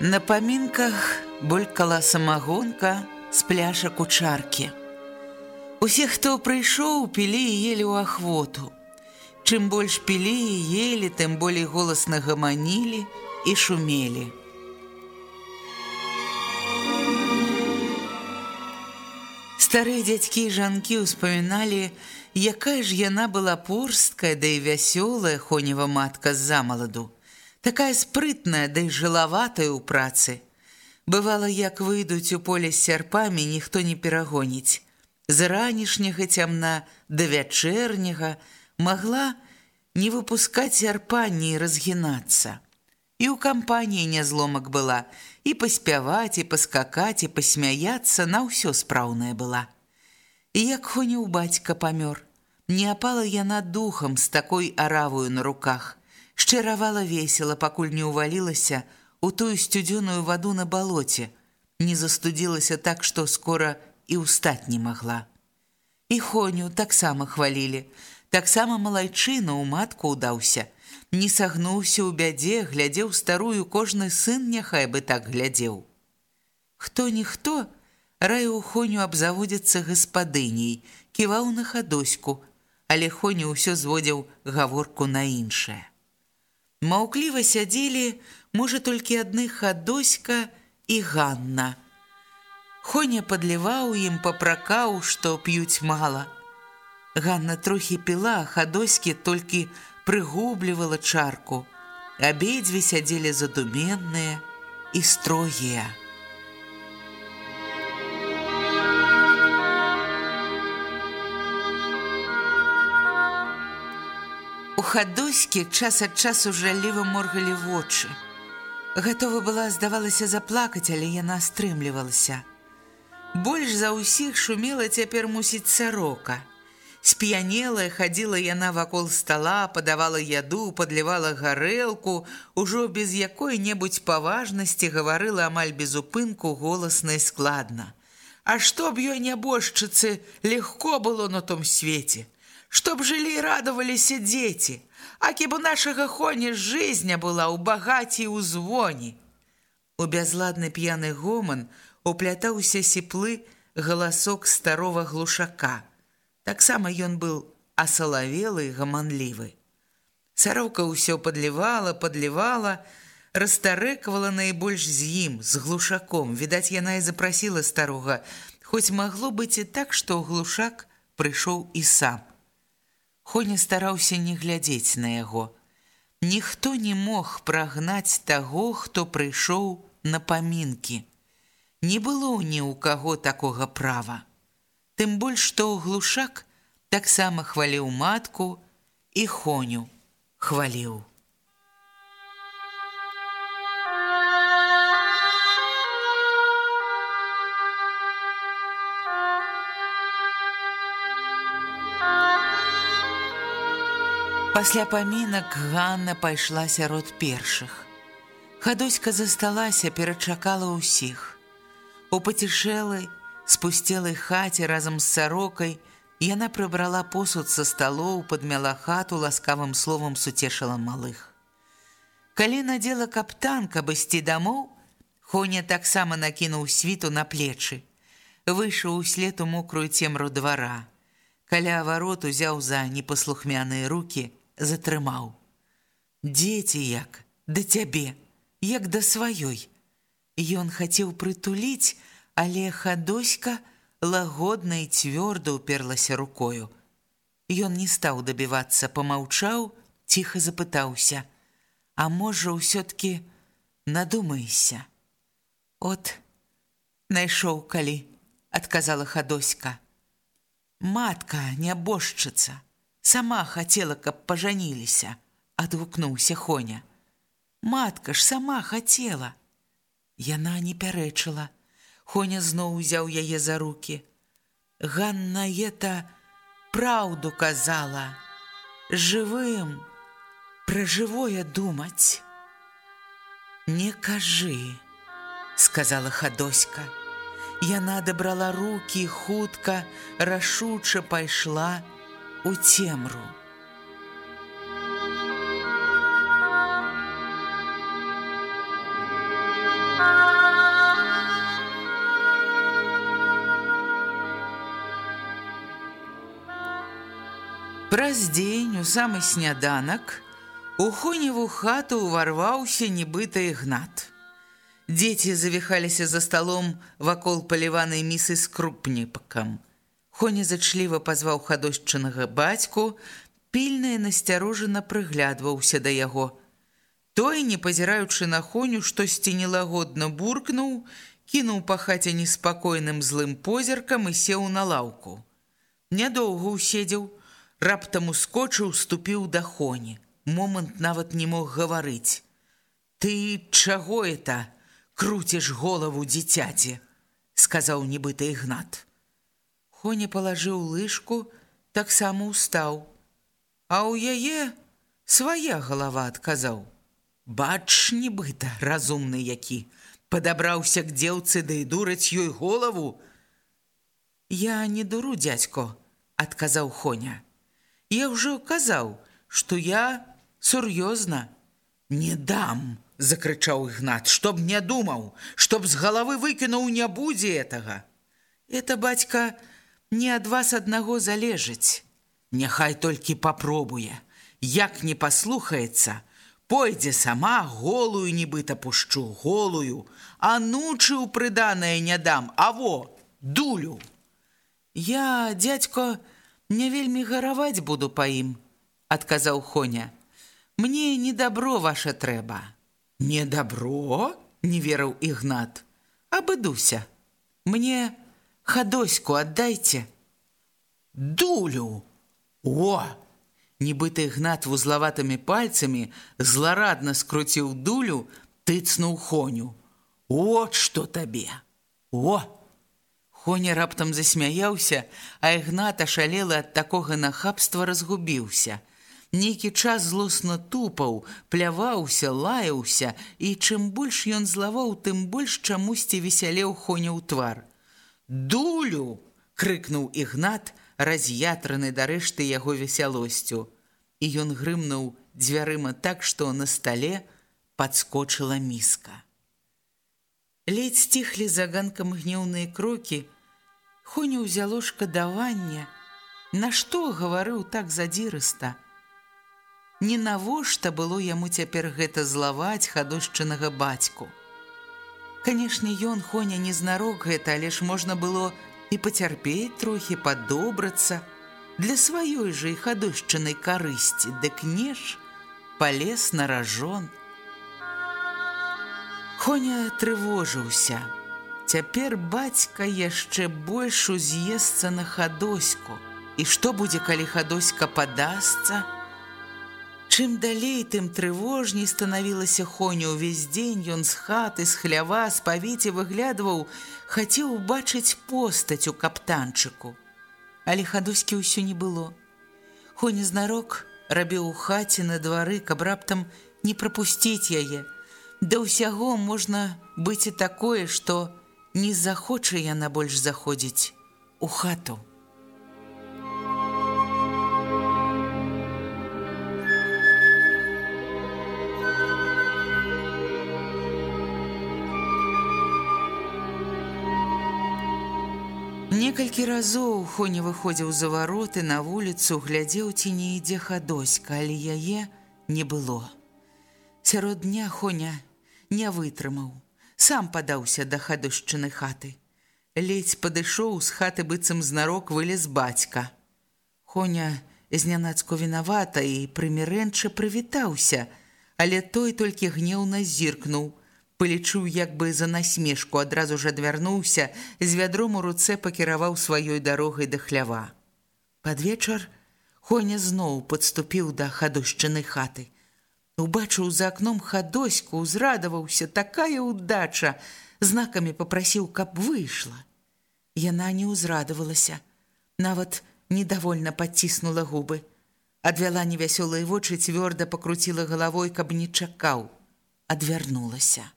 На памінках булькала самагонка з пляшак у чаркі. Усе, хто прыйшоў, пілі і ели ў ахвоту. Чым больш пілі і ели, тым болей голасна гаманілі і шумелі. Старыя дзядзькі і жанкі ўспаміналі, якая ж яна была порсткая, да і вясёлая хонева матка з замаладу такая спрытная да і жылаватая ў працы. Бывала, як выйдуць у поле з сярпамі, ніхто не перагоніць. З ранішняга цямна да вячэрняга магла не выпускаць сярпанні і разгінацца. І ў кампаніі нязломак была, і паспяваць, і паскакаць, і пасмяяцца на ўсё спраўная была. І як хоніў бацька памёр, не апала яна духам з такой аравою на руках – шчыравала весела, пакуль не ўвалілася у тую сцюдзёную ваду на балоце, не застудзілася так, што скора і ўстаць не магла. І хоню таксама хвалілі, таксама малайчына ў матку ўдаўся, не сагнуўся ў бядзе, глядзеў старую кожны сын няхай бы так глядзеў. Хто ніхто, раю ў хоню абзаводзіцца гаспадыняй, ківаў на хадоську, але хоню ўсё зводзіў гаворку на іншае. Маўкліва сядзелі, можа, толькі адны хадоська і Ганна. Хоня падліваў ім папракаў, што п'юць мала. Ганна трохі піла, хадоські толькі прыгублівала чарку. Абедзве сядзелі задуменныя і строгія. Хадоські час ад часу жаліва моргалі вочы. Гатова была, здавалася заплакаць, але яна стрымлівалася. Больш за ўсіх шумела цяпер мусіць сарока. Сп'янелая хадзіла яна вакол стала, падавала яду, падлівала гарэлку, ужо без якой-небудзь паважнасці гаварыла амаль без упынку голасна і складна. А што б ёй нябожчыцы легко было на том свеце? Чтоб жылі і радаваліся дзеці, акі бы нашага хоні жизня была ў багаці і ў звоні. У бязладны п'яны гоман уплятаўся сіплы галасок старога глушака. Таксама ён быў асалавелы і гаманлівы. Сароўка ўсё падлівала, падлівала, расстарэквала найбольш з ім, з глушаком. Відаць, яна і запрасіла старога, хоць магло быць і так, што глушак прыйшоў і сам. Хоня стараўся не глядзець на яго. Ніхто не мог прагнаць таго, хто прыйшоў на памінкі. Не было ні ў каго такога права. Тым больш, што глушак таксама хваліў матку і хоню хваліў. Пасля памінак Ганна пайшла сярод першых. Хадоська засталася, перачакала ўсіх. У пацішэлай, спусцелай хаце разам з сарокай, яна прыбрала посуд са сталоў, падмяла хату ласкавым словам суцешыла малых. Калі надзела каптан, каб ісці дамоў, Хоня таксама накінуў світу на плечы. Выйшаў услед у мокрую цемру двара. Каля варот узяў за непаслухмяныя рукі, затрымаў. Дзеці як, да цябе, як да сваёй. Ён хацеў прытуліць, але хадоська лагодна і цвёрда ўперлася рукою. Ён не стаў дабівацца, памаўчаў, ціха запытаўся: « А можа, ўсё-ткі надумайся. От найшоў калі, адказала хадоська. Матка, нябожчыца, сама хацела, каб пажаніліся, адгукнуўся Хоня. Матка ж сама хацела. Яна не пярэчыла. Хоня зноў узяў яе за руки. Ганна это праўду казала. Жывым пра жывое думаць. Не кажы, сказала хадоська. Яна дабрала руки хутка, рашуча пайшла у цемру. Праз дзень у самы сняданак у хоневу хату ўварваўся нібыта ігнат. Дзеці завіхаліся за сталом вакол паліванай місы з крупніпакам. Хоня зачліва пазваў хадошчынага бацьку, пільна і насцярожана прыглядваўся да яго. Той, не пазіраючы на хоню, штосьці нелагодна буркнуў, кінуў па хаце неспакойным злым позіркам і сеў на лаўку. Нядоўга ўседзеў, раптам ускочыў, ступіў да хоні. Момант нават не мог гаварыць: « Ты чаго это круціш голову дзіцяці, сказаў нібыта ігнат. Хоня палажыў лыжку, таксама устаў. А ў яе свая галава адказаў: « Бач нібыта разумны які, падабраўся к дзеўцы да і дураць ёй голову. Я не дуру дзядзько, адказаў Хоня. Я ўжо казаў, што я сур'ёзна не дам, закрычаў ігнат, чтоб не думаў, чтоб з галавы выкінуў не будзе этого. Это бацька не ад вас аднаго залежыць. Няхай толькі попробуе, як не паслухаецца, пойдзе сама голую нібыта пушчу голую, а нучы ў прыданае не дам, а во дулю. Я дядько, Не вельмі гараваць буду па ім, адказаў Хоня. Мне не дабро ваше трэба. Не дабро, не верыў ігнат. Абыдуся. Мне хадоську аддайце. Дулю. О! Нібыты ігнат вузлаватымі пальцамі зларадна скруціў дулю, тыцнуў хоню. От што табе. О! Хоня раптам засмяяўся, а ігнат ашалелы ад такога нахабства разгубіўся. Нейкі час злосна тупаў, пляваўся, лаяўся, і чым больш ён злаваў, тым больш чамусьці весялеў хоня ў твар. Дулю! крыкнуў ігнат, раз'ятраны дарэшты яго весялосцю. І ён грымнуў дзвярыма так, што на стале падскочыла міска. Ледь сціхлі за ганкам гнеўныя крокі, Хоня ўзяло шкадаванне, Нашто гаварыў так задзірыста. Не навошта было яму цяпер гэта злаваць хадошчынага бацьку. Канешне, ён Хоня не знарок гэта, але ж можна было і пацярпець трохі падобрацца для сваёй жа і хадошчынай карысці, дык неш палез на ражон. Хоня трывожыўся. Цяпер бацька яшчэ больш уз'есца на хадоську. І што будзе, калі хадоська падасца? Чым далей, тым трывожней станавілася Хоня ўвесь дзень, ён з хаты, з хлява, з павеці выглядваў, хацеў убачыць постаць у каптанчыку. Але хадоські ўсё не было. Хоня знарок рабіў у хаце на двары, каб раптам не прапусціць яе. Да ўсяго можна быць і такое, што, не захоча яна больш заходзіць у хату. Некалькі разоў Хоня выходзіў за вароты на вуліцу, глядзеў ці не ідзе хадоська, але яе не было. Сярод дня Хоня не вытрымаў сам падаўся да хадушчыны хаты. ледзь падышоў з хаты быццам знарок вылез бацька. Хоня знянацку вінавата і прымірэнча прывітаўся, але той толькі гнеўна зіркнуў. Палічыў як бы за насмешку, адразу ж адвярнуўся, з вядром у руцэ пакіраваў сваёй дарогай да хлява. Пад вечар Хоня зноў падступіў да хадушчыны хаты. Убачыў за акном хадоську, узрадаваўся, такая ўдача, знакамі попрасіў, каб выйшла. Яна не ўзрадавалася, нават недовольна падціснула губы, адвяла невясёлыя вочы цвёрда пакруціла галавой, каб не чакаў, адвярнулася.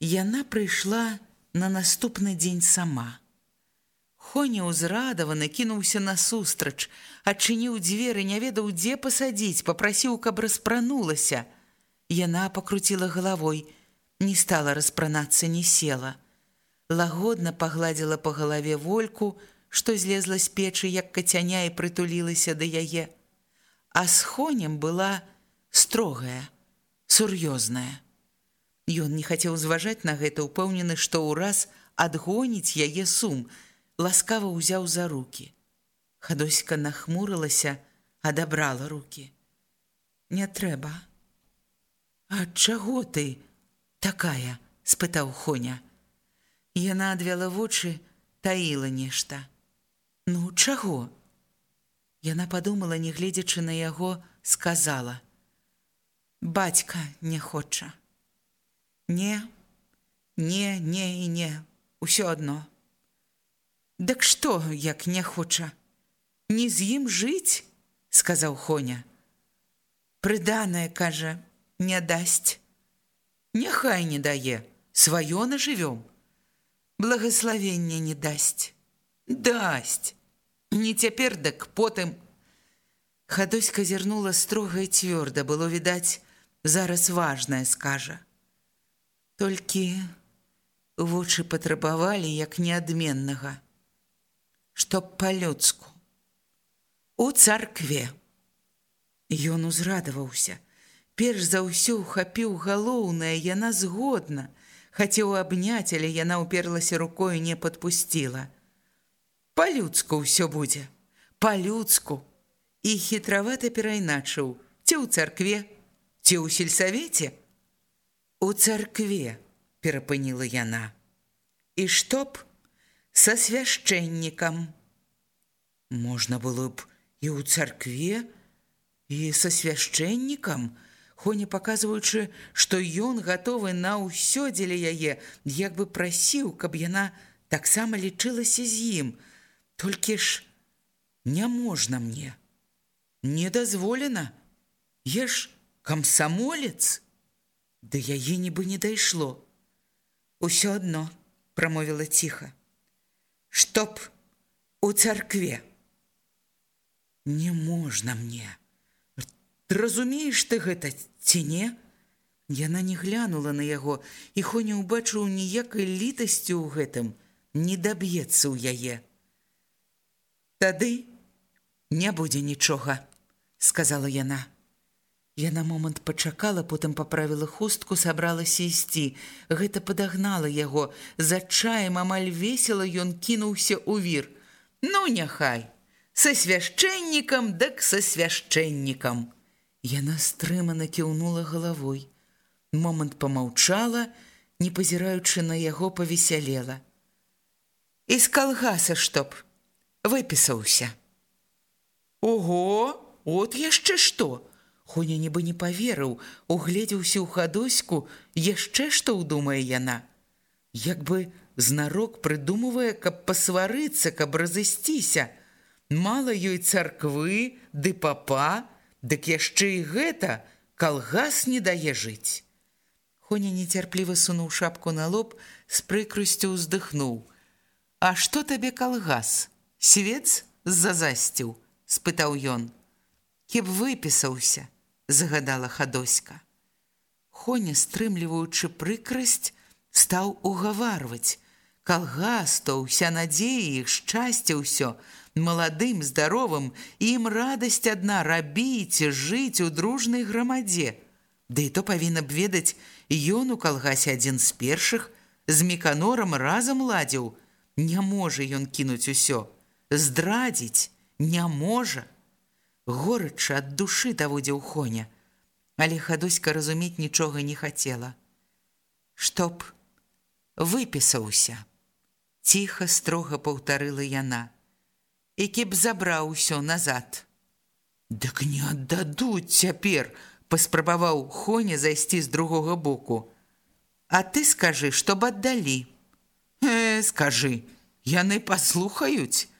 Яна прыйшла на наступны дзень сама. Хоня ўзрадаваны кінуўся насустрач, адчыніў дзверы, не ведаў, дзе пасадзіць, попрасіў, каб распранулася. Яна пакруціла галавой, не стала распранацца, не села. Лагодна пагладзіла па галаве вольку, што злезла з печы, як кацяня і прытулілася да яе. А з хонем была строгая, сур'ёзная. Ён не хацеў зважаць на гэта, упэўнены, што ўраз адгоніць яе сум, ласкава ўзяў за руки. Хадоська нахмурылася, адабрала руки. Не трэба. А чаго ты такая? спытаў Хоня. Яна адвяла вочы, таіла нешта. Ну чаго? Яна падумала, не гледзячы на яго, сказала: « Бацька не хоча. Не, не, не і не, усё адно. Дык што, як не хоча? Не з ім жыць, сказаў Хоня. Прыданае, кажа, не дасць. Няхай не дае, сваё нажывём. Благаславення не дасць. Дасць. Не цяпер дык потым. Хадоська зірнула строга і цвёрда, было відаць, зараз важнае скажа. Толькі вочы патрабавалі як неадменнага што па-людску. У царкве. Ён узрадаваўся. Перш за ўсё ухапіў галоўнае, яна згодна. Хацеў абняць, але яна ўперлася рукою не падпусціла. Па-людску ўсё будзе. Па-людску. І хітравата перайначыў, ці ў царкве, ці ў сельсавеце? У царкве, перапыніла яна. І што б, со свяшчэннікам. Можна было б і ў царкве і са свяшчэннікам, Хоня паказваючы, што ён гатовы на ўсё дзеля яе, як бы прасіў, каб яна таксама лічылася з ім. Толькі ж не можна мне. Не дазволена. Я ж камсамолец. Да яе нібы не дайшло. Усё адно, прамовіла ціха чтоб у царкве. Не можна мне. Разумееш ты гэта ці не? Яна не глянула на яго і хоня ўбачыў ніякай літасці ў гэтым, не даб'ецца ў яе. Тады не будзе нічога, сказала яна. Я на момант пачакала, потым паправіла хустку, сабралася ісці. Гэта падагнала яго. За чаем амаль весела ён кінуўся ў вір. Ну няхай, са свяшчэннікам, дык са свяшчэннікам. Яна стрымана кіўнула галавой. Момант помаўчала, не пазіраючы на яго павесялела. І з калгаса чтоб выпісаўся. Ого, от яшчэ што? Хоня нібы не паверыў, угледзеўся ў хадоську, яшчэ што ўдумае яна. Як бы знарок прыдумвае, каб пасварыцца, каб разысціся. Мала ёй царквы, ды папа, дык яшчэ і гэта калгас не дае жыць. Хоня нецярпліва сунуў шапку на лоб, з прыкрусцю ўздыхнуў. А што табе калгас? Свец з-за засціў, спытаў ён. Кеб выпісаўся загадала хадоська. Хоня, стрымліваючы прыкрасць, стаў угаварваць. Калгас, то ўся надзея іх шчасце ўсё, маладым, здаровым, ім радасць адна рабіць, жыць у дружнай грамадзе. Ды і то павінна б ведаць, ён у калгасе адзін з першых, з меканорам разам ладзіў, не можа ён кінуць усё, здрадзіць не можа. Горача ад душы даводзіў Хоня, але хадоська разумець нічога не хацела. Чтоб выпісаўся, ціха строга паўтарыла яна, які б забраў усё назад. Дык не аддадуць цяпер, паспрабаваў Хоня зайсці з другога боку. А ты скажы, чтоб аддалі. Э, скажы, яны паслухаюць.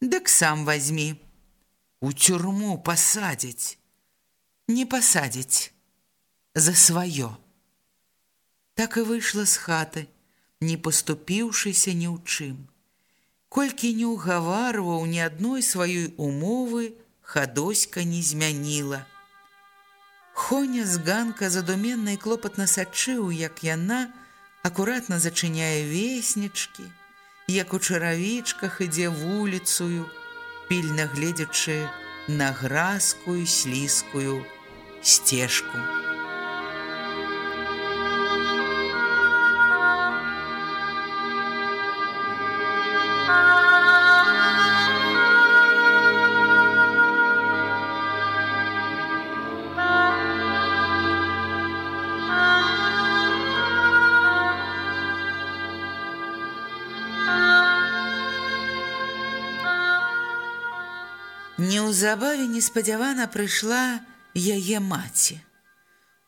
Дык сам возьми. У тюрму пасадзіць. Не пасадзіць за сваё. Так і выйшла з хаты, не паступіўшыся ні ў чым. Колькі не ўгаварваў ні адной сваёй умовы, хадоська не змяніла. Хоня з ганка задуменна і клопатна сачыў, як яна акуратна зачыняе веснічкі, як у чаравічках ідзе вуліцую, пільна гледзячы на гразкую слізкую сцежку. Неўзабаве неспадзявана прыйшла яе маці.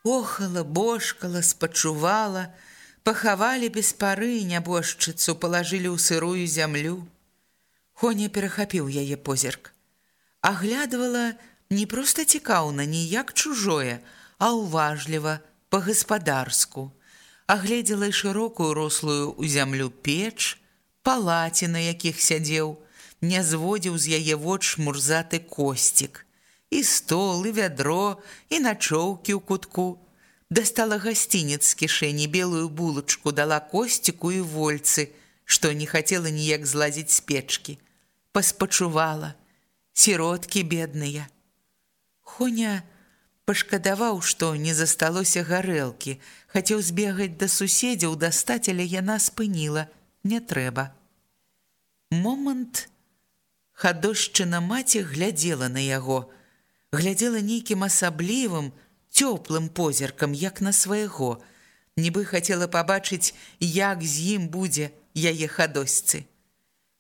Охала, бошкала, спачувала, пахавалі без пары нябожчыцу, палажылі ў сырую зямлю. Хоня перахапіў яе позірк. Аглядвала не проста цікаўна, ніяк чужое, а ўважліва, па-гаспадарску. Агледзела і шырокую рослую ў зямлю печ, палаці, на якіх сядзеў, не зводзіў з яе воч мурзаты косцік, і стол, і вядро, і начоўкі ў кутку. Дастала гасцінец з кішэні белую булачку, дала косціку і вольцы, што не хацела ніяк злазіць з печкі. Паспачувала, сіроткі бедныя. Хоня пашкадаваў, што не засталося гарэлкі, хацеў збегаць да суседзяў дастаць, але яна спыніла: не трэба. Момант, Хадошчына маці глядзела на яго, глядзела нейкім асаблівым, цёплым позіркам, як на свайго, нібы хацела пабачыць, як з ім будзе яе хадосьцы.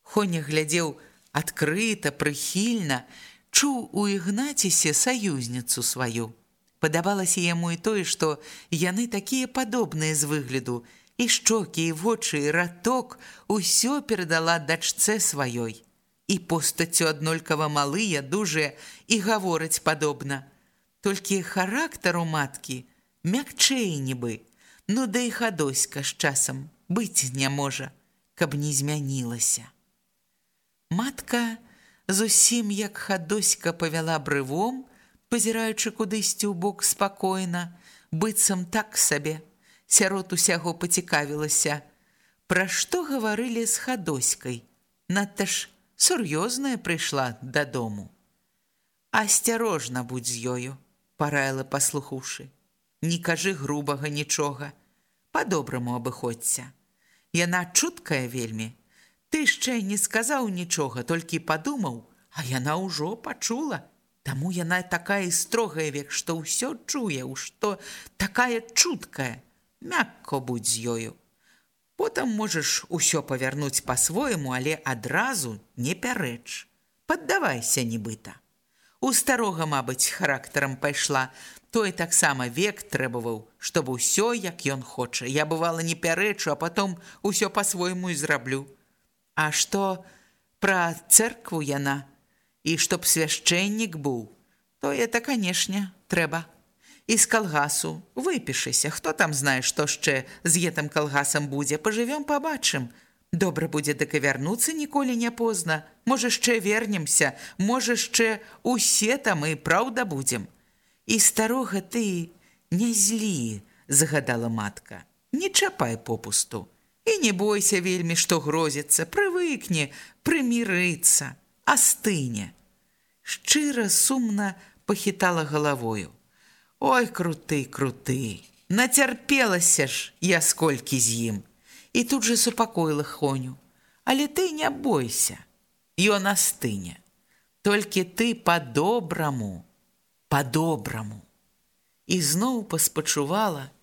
Хоня глядзеў адкрыта, прыхільна, чуў у ігнацісе саюзніцу сваю. Падабалася яму і тое, што яны такія падобныя з выгляду, і шчокі, і вочы, і раток усё перадала дачцэ сваёй і постаццю аднолькава малыя, дужыя і гавораць падобна. Толькі характар у маткі мякчэй нібы, ну да і хадоська з часам быць не можа, каб не змянілася. Матка зусім як хадоська павяла брывом, пазіраючы кудысьці ў бок спакойна, быццам так сабе, сярод усяго пацікавілася, Пра што гаварылі з хадоськай, надта ж сур'ёзная прыйшла дадому. Асцярожна будь з ёю, параіла паслухушы. Не кажы грубага нічога, па-добраму абыходзься. Яна чуткая вельмі. Ты яшчэ не сказаў нічога, толькі падумаў, а яна ўжо пачула. Таму яна такая строгая век, што ўсё чуе, што такая чуткая, мякко будь з ёю. Потым можаш усё павярнуць па-свойму, але адразу не пярэч. Паддавайся нібыта. У старога, мабыць, характарам пайшла, той таксама век трэбаваў, чтобы ўсё, як ён хоча. Я бывала не пярэчу, а потом усё па-свойму і зраблю. А што пра цэркву яна і чтоб свяшчэннік быў, то это, канешне, трэба і з калгасу. Выпішыся хто там знае што яшчэ з етым калгасам будзе пажывём пабачым. Добра будзе дыка вярнуцца ніколі не позна. Можа яшчэ вернемся можа яшчэ усе там і праўда будзем. І старога ты не злі загадала матка. Не чапай попусту. І не бойся вельмі што грозіцца. Прывыкне прымірыцца. Астыне шчыра сумна пахітала галавою Ой, круты, круты, нацярпелася ж я сколькі з ім. і тут жа супакоіла хоню. Але ты не бойся, Ён астыне. Толькі ты па-добраму, па-добраму. І зноў паспачувала,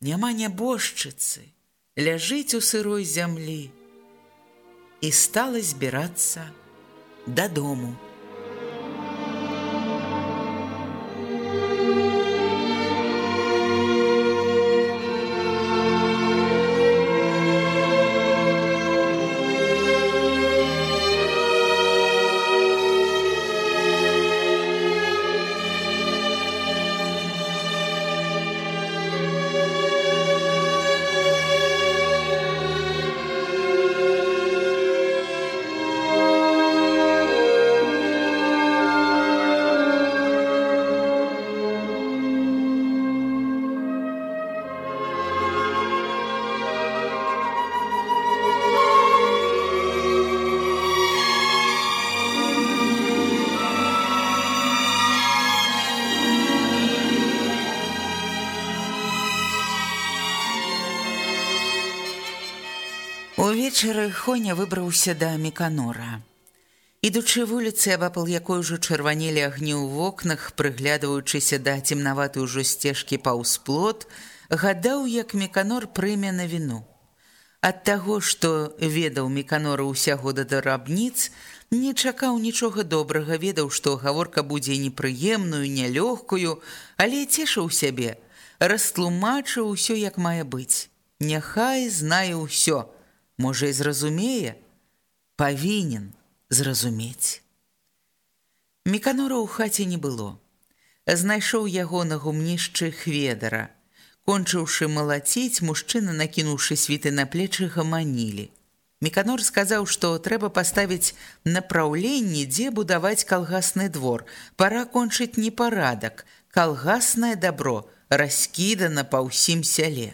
няма нябожчыцы, ляжыць у сырой зямлі і стала збірацца дадому. Увечары Хоня выбраўся да Меканора. Ідучы вуліцы, абапал якой ужо чырванелі агні ў вокнах, прыглядваючыся да цемнаватай ужо сцежкі паўз плот, гадаў, як Меканор прыме на віну. Ад таго, што ведаў Меканора ўсяго да дарабніц, не чакаў нічога добрага, ведаў, што гаворка будзе непрыемную, нялёгкую, але цешыў сябе, растлумачыў усё, як мае быць. Няхай знае ўсё, можа і зразумее, павінен зразумець. Меканора ў хаце не было. Знайшоў яго на гумнішчы хведара. Кончыўшы малаціць, мужчына, накінуўшы світы на плечы гаманілі. Меканор сказаў, што трэба паставіць напраўленні, дзе будаваць калгасны двор. Пара кончыць непарадак. Калгаснае дабро раскідана па ўсім сяле.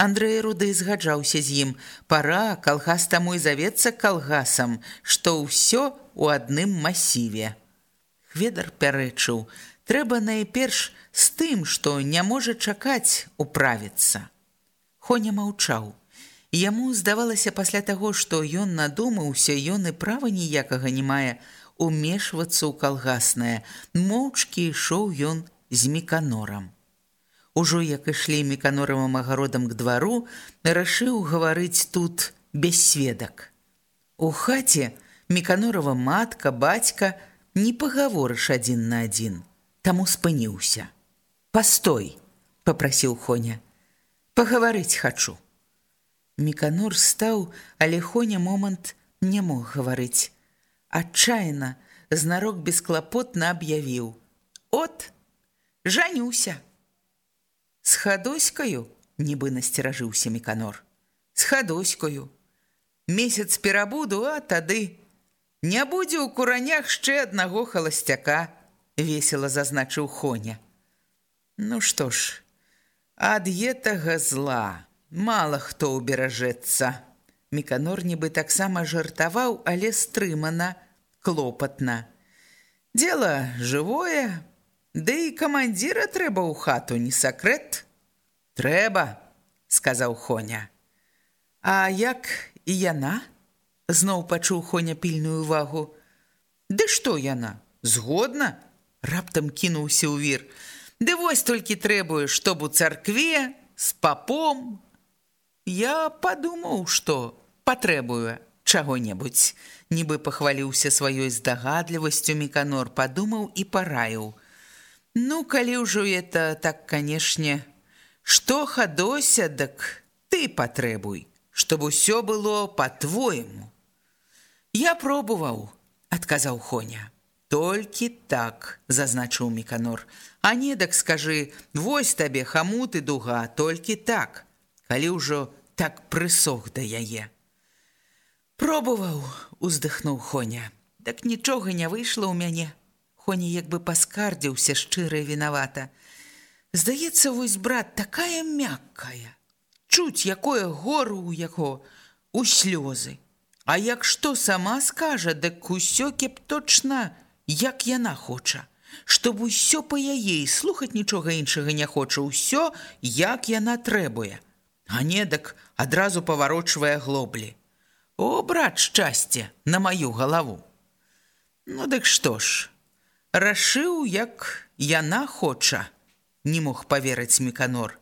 Андрэй руды згаджаўся з ім. Пара калгас таму і завецца калгасам, што ўсё ў адным масіве. Хведар пярэчыў: трэба найперш з тым, што не можа чакаць управіцца. Хоня маўчаў. Яму здавалася пасля таго, што ён надумаўся, ён і права ніякага не мае умешвацца ў калгаснае. Моўчкі ішоў ён з меканорам. Ужо як ішлі меканоравым агародам к двару, рашыў гаварыць тут без сведак. У хаце меканорава матка, бацька не пагаворыш адзін на адзін, таму спыніўся. Пастой, попрасіў Хоня. Пагаварыць хачу. Меканор стаў, але Хоня момант не мог гаварыць. Адчайна, знарок бесклапотна аб'явіў: « От, жанюся. З хадоськаю, нібы насцеражыўся Меканор. З хадоськаю. Месяц перабуду, а тады не будзе ў куранях яшчэ аднаго халасцяка, весела зазначыў Хоня. Ну што ж, ад етага зла мала хто ўберажэцца. Меканор нібы таксама жартаваў, але стрымана, клопатна. Дело жывое, Ды і камандзіра трэба ў хату, не сакрэт. Трэба, сказаў Хоня. А як і яна? Зноў пачуў Хоня пільную увагу. Ды што яна? Згодна, раптам кінуўся ў вір. Ды вось толькі трэбую, чтоб у царкве з папом. Я падумаў, што патребую чаго-небудзь. Нібы пахваліўся сваёй здагадлівасцю Меканор, падумаў і параіў. Ну, калі ўжо это так, канешне, што хадося, дак ты патребуй, чтоб усё было по-твойму. Я пробуваў, адказаў Хоня. Толькі так, зазначыў Меканор. А не дак скажы, вось табе хамут і дуга, толькі так, калі ўжо так прысох да яе. Пробуваў, уздыхнуў Хоня. Так нічога не выйшла ў мяне. Хоні як бы паскардзіўся шчыра вінавата. Здаецца, вось брат такая мяккая. Чуць, якое гору ў яго у слёзы. А як што сама скажа, дык усё кеп точна, як яна хоча. Чтоб усё па яе і слухаць нічога іншага не хоча, усё, як яна трэбуе. Ганедак адразу паварочвае глоблі. О, брат шчасце на маю галаву. Ну дык што ж, рашыў, як яна хоча, не мог поверыць меканор.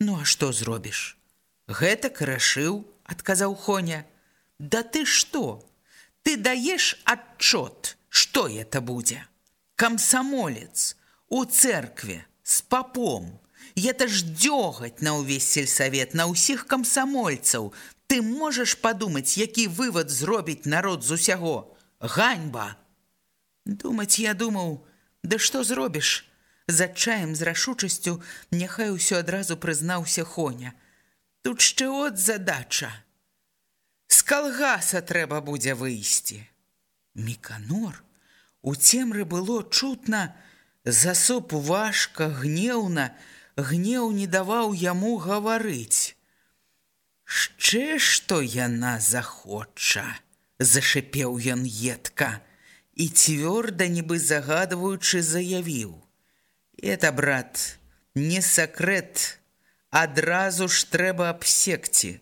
Ну а што зробіш? Гэтак рашыў, адказаў Хоня. Да ты што? Ты даеш адчот, што это будзе? Камсамолец у церкве з папом. Это ж дзёгаць на ўвесь сельсавет, на ўсіх камсамольцаў. Ты можаш падумаць, які вывад зробіць народ з усяго. Ганьба! Думаць я думаў, да што зробіш? з адчаем з рашучасцю няхай усё адразу прызнаўся Хоня. Тут шчэ от задача. З калгаса трэба будзе выйсці. Міканор у цемры было чутна, засоп важка, гнеўна, гнеў не даваў яму гаварыць. Шчэ што яна захоча, зашипеў ён едка і цвёрда нібы загадваючы заявіў: Это, брат, не сакрэт, адразу ж трэба абсекці.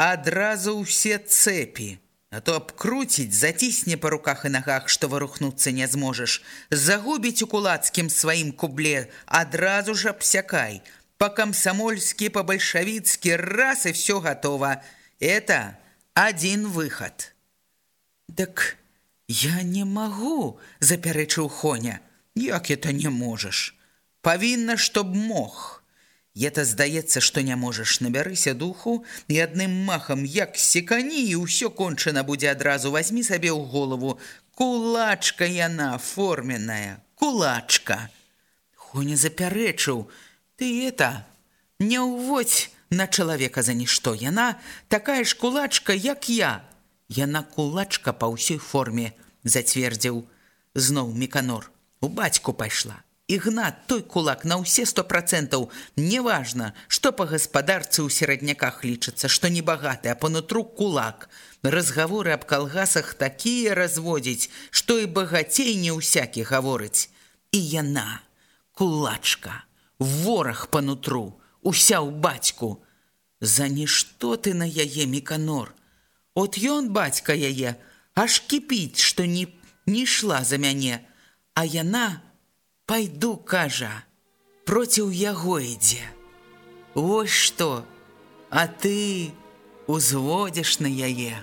Адразу ўсе цэпі, а то абкруціць, зацісне па руках і нагах, што варухнуцца не зможаш, загубіць у кулацкім сваім кубле, адразу ж абсякай. Па-камсамольскі, па-бальшавіцкі, раз і все готова. Это адзін выхад. Дык я не магу, запярэчыў Хоня. Як это не можаш? Павінна, чтоб мог. Это здаецца, што не можаш, набярыся духу і адным махам, як секані і ўсё кончана будзе адразу возьми сабе ў голову. Кулачка яна форменная, кулачка. Хоня запярэчыў: ты это не ўводь на чалавека за нішто. Яна такая ж кулачка, як я. Яна кулачка па ўсёй форме, зацвердзіў зноў меканор у бацьку пайшла. Ігнат той кулак на ўсе сто процентаў неважна, што па гаспадарцы ў серадняках лічыцца, што небагаты, а панутру кулак. Разгаворы аб калгасах такія разводзіць, што і багацей не ўсякі гаворыць. І яна, кулачка, вораг панутру, уся ў бацьку. За нішто ты на яе міканор. От ён бацька яе, аж кіпіць, што не, не ішла за мяне, А яна пайду кажа, проціў яго ідзе. Вось што, а ты узводзіш на яе.